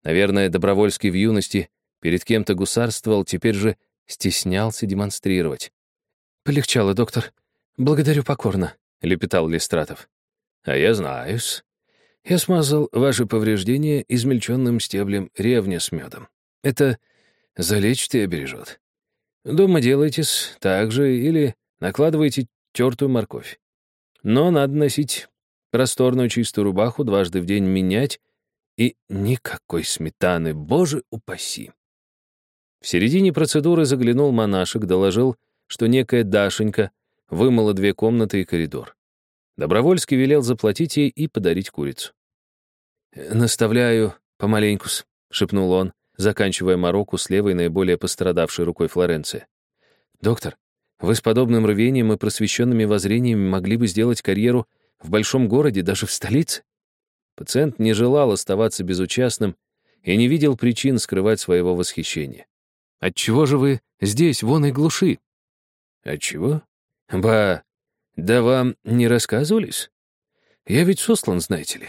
Speaker 3: Наверное, Добровольский в юности перед кем-то гусарствовал, теперь же стеснялся демонстрировать.
Speaker 2: «Полегчало, доктор. Благодарю покорно», — лепетал Листратов.
Speaker 3: «А я знаю-с. Я смазал ваши повреждения измельченным стеблем ревня с медом. Это залечит и обережет. Дома делайтесь так же или накладывайте тертую морковь. Но надо носить просторную чистую рубаху, дважды в день менять, и никакой сметаны, боже упаси. В середине процедуры заглянул монашек, доложил, что некая Дашенька вымыла две комнаты и коридор. Добровольский велел заплатить ей и подарить курицу. «Наставляю помаленькус», — шепнул он, заканчивая мороку с левой наиболее пострадавшей рукой Флоренции. «Доктор, вы с подобным рвением и просвещенными воззрениями могли бы сделать карьеру в большом городе, даже в столице. Пациент не желал оставаться безучастным и не видел причин скрывать своего восхищения. «Отчего же вы здесь, вон и глуши?» «Отчего? Ба, да вам не рассказывались? Я ведь сослан, знаете ли.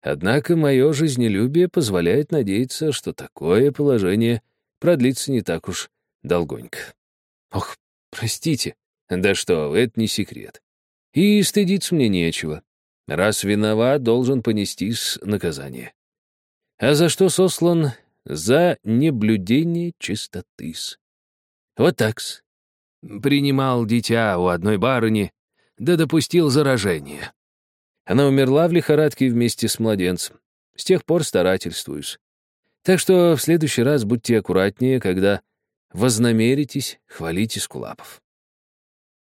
Speaker 3: Однако мое жизнелюбие позволяет надеяться, что такое положение продлится не так уж долгонько. Ох, Простите. Да что, это не секрет. И стыдиться мне нечего. Раз виноват, должен понести наказание. А за что сослан? За неблюдение чистоты-с. Вот так-с. Принимал дитя у одной барыни, да допустил заражение. Она умерла в лихорадке вместе с младенцем. С тех пор старательствуюсь. Так что в следующий раз будьте аккуратнее, когда вознамеритесь хвалить Искулапов».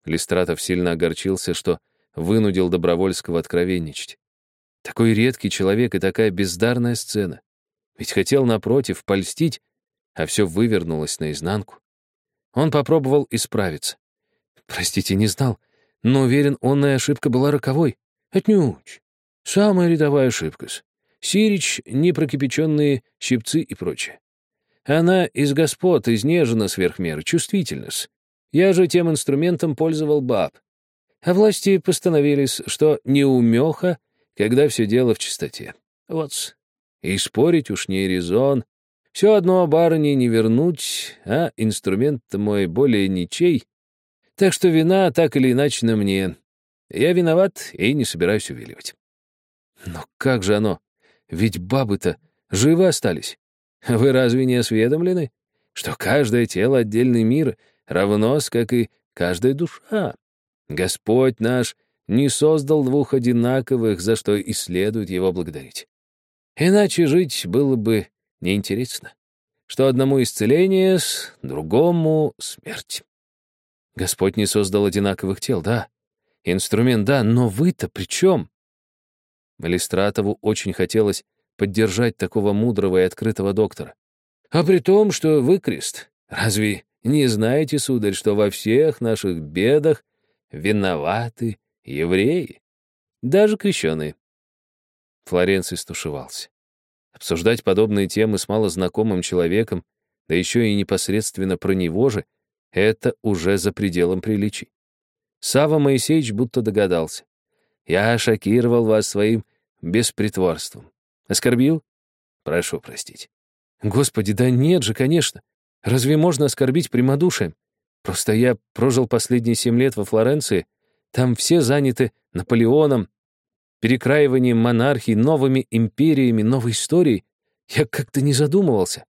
Speaker 3: Листратов сильно огорчился, что вынудил Добровольского откровенничать. Такой редкий человек и такая бездарная сцена. Ведь хотел, напротив, польстить, а все вывернулось наизнанку. Он попробовал исправиться. Простите, не знал, но уверен, онная ошибка была роковой. Отнюдь. Самая рядовая ошибка-с. Сирич, непрокипяченные щипцы и прочее. Она из господ изнежена сверх меры, чувствительность. Я же тем инструментом пользовал баб. А власти постановились, что не умеха, когда все дело в чистоте. Вот И спорить уж не резон.
Speaker 1: Все одно барыне не вернуть, а инструмент мой более ничей. Так что вина так или иначе на мне. Я виноват и не собираюсь увиливать. Но как же оно? Ведь бабы-то живы остались. Вы разве не осведомлены, что каждое тело — отдельный мир, равно как и каждая душа? Господь наш не создал двух одинаковых, за что и следует его благодарить. Иначе жить было бы неинтересно. Что одному исцеление, другому — смерть. Господь не создал одинаковых тел, да. Инструмент, да, но вы-то при чем? Малистратову очень хотелось поддержать такого мудрого и открытого доктора. А при том, что вы, Крест, разве не знаете, сударь, что во всех наших бедах виноваты евреи? Даже крещеные. Флоренций стушевался. Обсуждать подобные темы с малознакомым человеком, да еще и непосредственно про него же, это уже за пределом приличий. Сава Моисеевич будто догадался. Я шокировал вас своим беспритворством. Оскорбил? Прошу простить. Господи, да нет же, конечно. Разве можно оскорбить прямодушием? Просто я прожил последние семь лет во Флоренции. Там все заняты Наполеоном, перекраиванием монархий, новыми империями, новой историей. Я как-то не задумывался.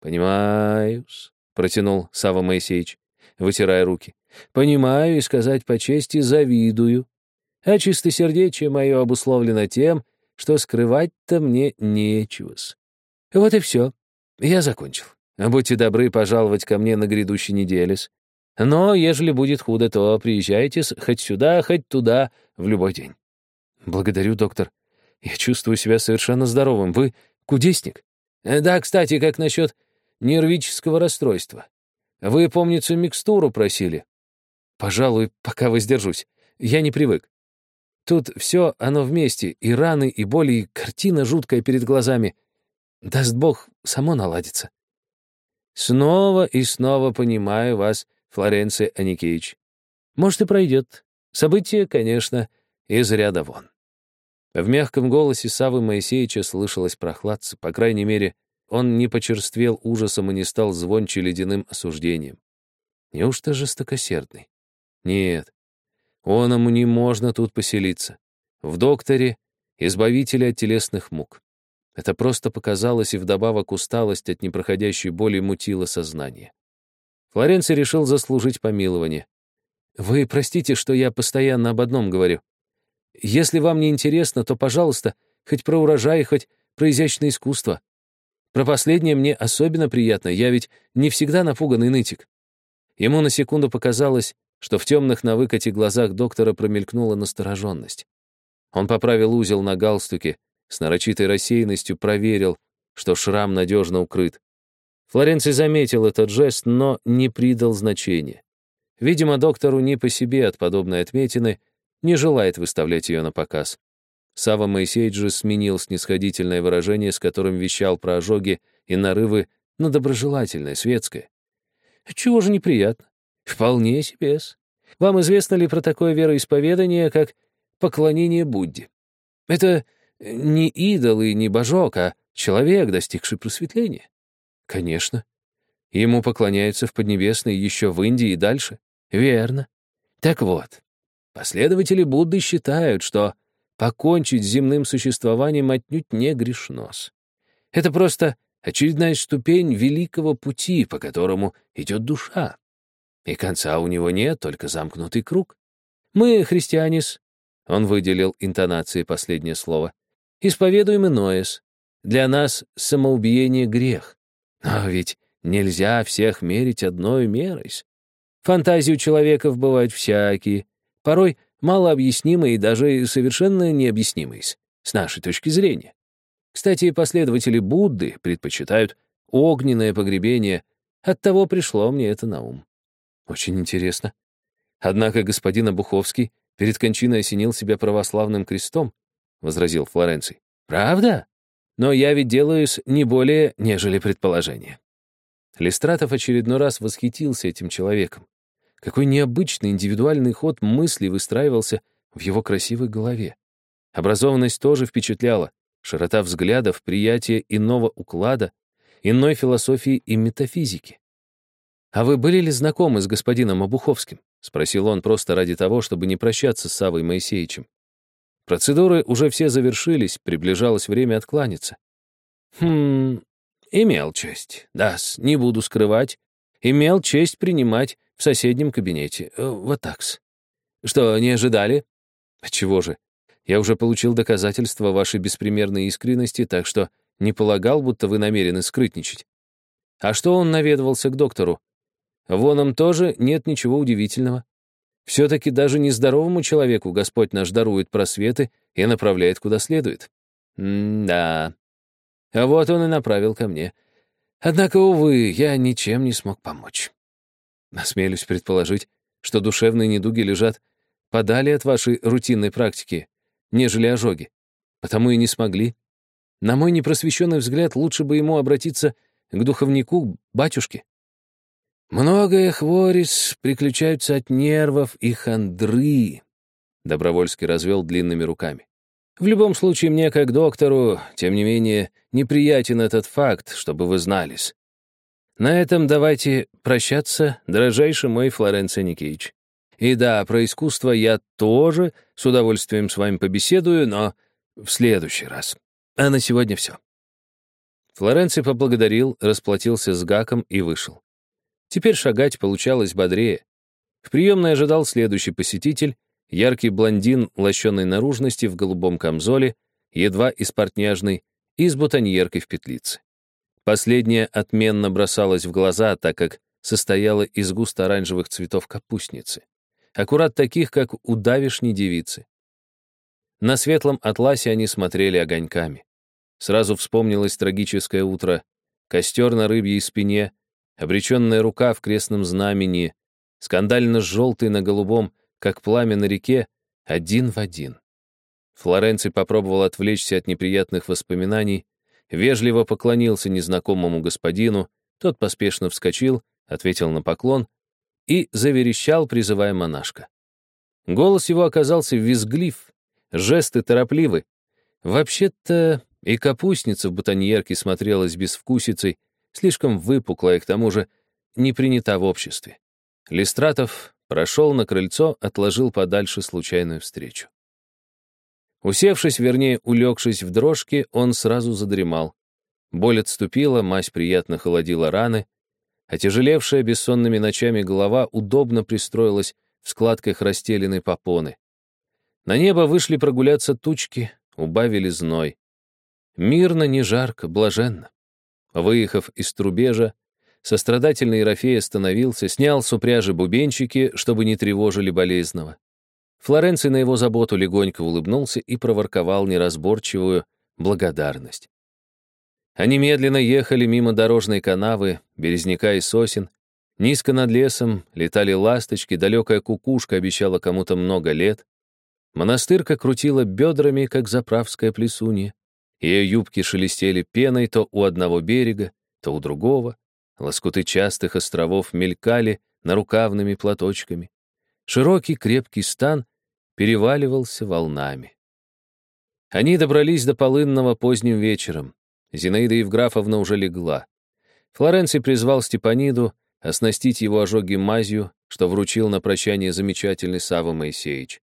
Speaker 1: «Понимаю-с», протянул Сава Моисеевич, вытирая руки. «Понимаю и сказать по чести завидую. А чистосердечие мое обусловлено тем, что скрывать-то мне нечего-с. Вот и все. Я закончил. Будьте добры пожаловать ко мне на грядущей неделе -с. Но, ежели будет худо, то приезжайте хоть сюда, хоть туда, в любой день. Благодарю, доктор. Я чувствую себя совершенно здоровым. Вы кудесник? Да, кстати, как насчет нервического расстройства? Вы, помнится, микстуру просили. Пожалуй, пока воздержусь. Я не привык. Тут все оно вместе, и раны, и боли, и картина жуткая перед глазами. Даст Бог, само наладится. Снова и снова понимаю вас, Флоренция Аникеевич. Может, и пройдет. Событие, конечно, из ряда вон. В мягком голосе Савы Моисеевича слышалось прохладца, по крайней мере, он не почерствел ужасом и не стал звонче ледяным осуждением. Неужто жестокосердный? Нет, он ему не можно тут поселиться. В докторе — избавителя от телесных мук. Это просто показалось, и вдобавок усталость от непроходящей боли мутила сознание. Флоренций решил заслужить помилование. «Вы простите, что я постоянно об одном говорю. Если вам не интересно, то, пожалуйста, хоть про урожай, хоть про изящное искусство. Про последнее мне особенно приятно, я ведь не всегда напуганный нытик». Ему на секунду показалось, что в темных на выкате глазах доктора промелькнула настороженность. Он поправил узел на галстуке, с нарочитой рассеянностью проверил, что шрам надежно укрыт. Флоренций заметил этот жест, но не придал значения. Видимо, доктору не по себе от подобной отметины, не желает выставлять ее на показ. Сава Моисеевич же сменил снисходительное выражение, с которым вещал про ожоги и нарывы, на доброжелательное, светское. Чего же неприятно? Вполне себе. Вам известно ли про такое вероисповедание, как поклонение Будде? Это не идол и не божок, а человек, достигший просветления. Конечно. Ему поклоняются в Поднебесной еще в Индии и дальше. Верно. Так вот, последователи Будды считают, что покончить с земным существованием отнюдь не грешнос. Это просто очередная ступень великого пути, по которому идет душа. И конца у него нет, только замкнутый круг. Мы, христианис, он выделил интонации последнее слово, исповедуем иноес. Для нас самоубиение — грех. Но ведь нельзя всех мерить одной мерой. Фантазии у человеков бывают всякие, порой малообъяснимые и даже совершенно необъяснимые, с нашей точки зрения. Кстати, последователи Будды предпочитают огненное погребение, оттого пришло мне это на ум. Очень интересно. Однако господин Обуховский перед кончиной осенил себя православным крестом, возразил Флоренций. Правда? Но я ведь делаюсь не более, нежели предположение. Листратов очередной раз восхитился этим человеком. Какой необычный индивидуальный ход мыслей выстраивался в его красивой голове. Образованность тоже впечатляла, широта взглядов, приятие иного уклада, иной философии и метафизики. «А вы были ли знакомы с господином Обуховским?» — спросил он просто ради того, чтобы не прощаться с Савой Моисеевичем. Процедуры уже все завершились, приближалось время откланяться. «Хм, имел честь, да, не буду скрывать. Имел честь принимать в соседнем кабинете. Э, вот такс. Что, не ожидали? Чего же? Я уже получил доказательства вашей беспримерной искренности, так что не полагал, будто вы намерены скрытничать. А что он наведывался к доктору? Воном тоже нет ничего удивительного. Все-таки даже нездоровому человеку Господь наш дарует просветы и направляет куда следует. М-да. А вот он и направил ко мне. Однако, увы, я ничем не смог помочь. Осмелюсь предположить, что душевные недуги лежат подали от вашей рутинной практики, нежели ожоги. Потому и не смогли. На мой непросвещенный взгляд, лучше бы ему обратиться к духовнику, батюшке. Многое, хворис, приключаются от нервов и хандры. Добровольский развел длинными руками. В любом случае, мне, как доктору, тем не менее, неприятен этот факт, чтобы вы знались. На этом давайте прощаться, дорожайший мой Флоренций Никитич. И да, про искусство я тоже с удовольствием с вами побеседую, но в следующий раз. А на сегодня все. Флоренций поблагодарил, расплатился с Гаком и вышел. Теперь шагать получалось бодрее. В приемной ожидал следующий посетитель, яркий блондин лощеной наружности в голубом камзоле, едва из портняжной, и с бутоньеркой в петлице. Последняя отменно бросалась в глаза, так как состояла из густо оранжевых цветов капустницы. Аккурат таких, как у давишней девицы. На светлом атласе они смотрели огоньками. Сразу вспомнилось трагическое утро, костер на рыбьей спине, обреченная рука в крестном знамени, скандально-желтый на голубом, как пламя на реке, один в один. Флоренций попробовал отвлечься от неприятных воспоминаний, вежливо поклонился незнакомому господину, тот поспешно вскочил, ответил на поклон и заверещал, призывая монашка. Голос его оказался визглив, жесты торопливы. Вообще-то и капустница в бутоньерке смотрелась безвкусицей, слишком выпуклая, к тому же не принята в обществе. Листратов прошел на крыльцо, отложил подальше случайную встречу. Усевшись, вернее, улегшись в дрожке, он сразу задремал. Боль отступила, мазь приятно холодила раны, Отяжелевшая бессонными ночами голова удобно пристроилась в складках расстеленной попоны. На небо вышли прогуляться тучки, убавили зной. Мирно, не жарко, блаженно. Выехав из трубежа, сострадательный Ерофей остановился, снял с упряжи бубенчики, чтобы не тревожили болезного. Флоренций на его заботу легонько улыбнулся и проворковал неразборчивую благодарность. Они медленно ехали мимо дорожной канавы, березняка и сосен. Низко над лесом летали ласточки, далекая кукушка обещала кому-то много лет. Монастырка крутила бедрами, как заправская плесунья. Ее юбки шелестели пеной то у одного берега, то у другого. Лоскуты частых островов мелькали нарукавными платочками. Широкий крепкий стан переваливался волнами. Они добрались до Полынного поздним вечером. Зинаида Евграфовна уже легла. Флоренций призвал Степаниду оснастить его ожоги мазью, что вручил на прощание замечательный Сава Моисеевич.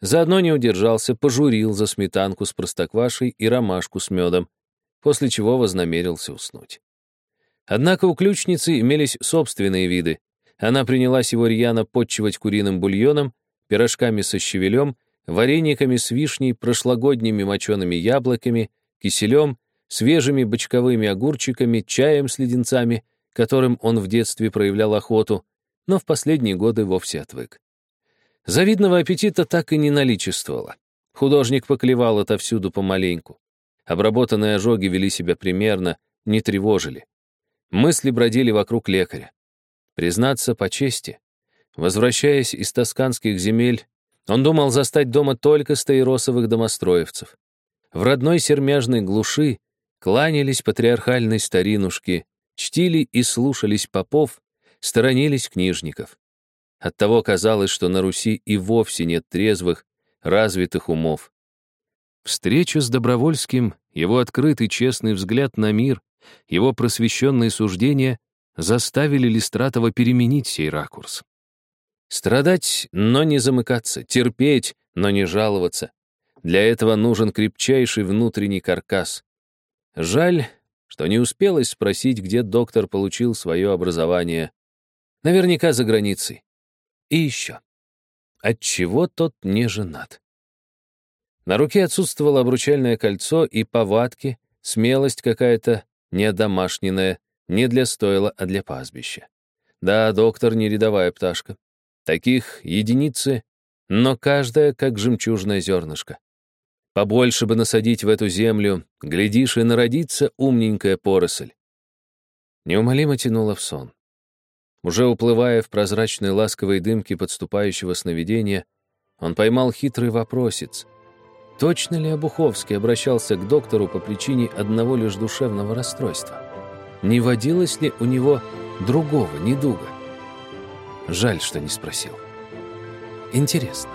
Speaker 1: Заодно не удержался, пожурил за сметанку с простоквашей и ромашку с медом, после чего вознамерился уснуть. Однако у ключницы имелись собственные виды. Она принялась его рьяно подчивать куриным бульоном, пирожками со щавелем, варениками с вишней, прошлогодними мочеными яблоками, киселем свежими бочковыми огурчиками, чаем с леденцами, которым он в детстве проявлял охоту, но в последние годы вовсе отвык. Завидного аппетита так и не наличествовало. Художник поклевал отовсюду помаленьку. Обработанные ожоги вели себя примерно, не тревожили. Мысли бродили вокруг лекаря. Признаться по чести, возвращаясь из тосканских земель, он думал застать дома только стаиросовых домостроевцев. В родной сермяжной глуши кланялись патриархальной старинушке, чтили и слушались попов, сторонились книжников. Оттого казалось, что на Руси и вовсе нет трезвых, развитых умов. Встреча с Добровольским, его открытый честный взгляд на мир, Его просвещенные суждения заставили Листратова переменить сей ракурс. Страдать, но не замыкаться, терпеть, но не жаловаться. Для этого нужен крепчайший внутренний каркас. Жаль, что не успелось спросить, где доктор получил свое образование. Наверняка за границей. И еще. Отчего тот не женат? На руке отсутствовало обручальное кольцо и повадки, смелость какая-то недомашненная, не для стойла, а для пастбища. Да, доктор не рядовая пташка. Таких единицы, но каждая как жемчужное зернышко. Побольше бы насадить в эту землю, глядишь, и народится умненькая поросль. Неумолимо тянуло в сон. Уже уплывая в прозрачной ласковой дымке подступающего сновидения, он поймал хитрый вопросец. Точно ли Обуховский обращался к доктору по причине одного лишь душевного расстройства? Не водилось ли у него другого недуга? Жаль, что не спросил. Интересно.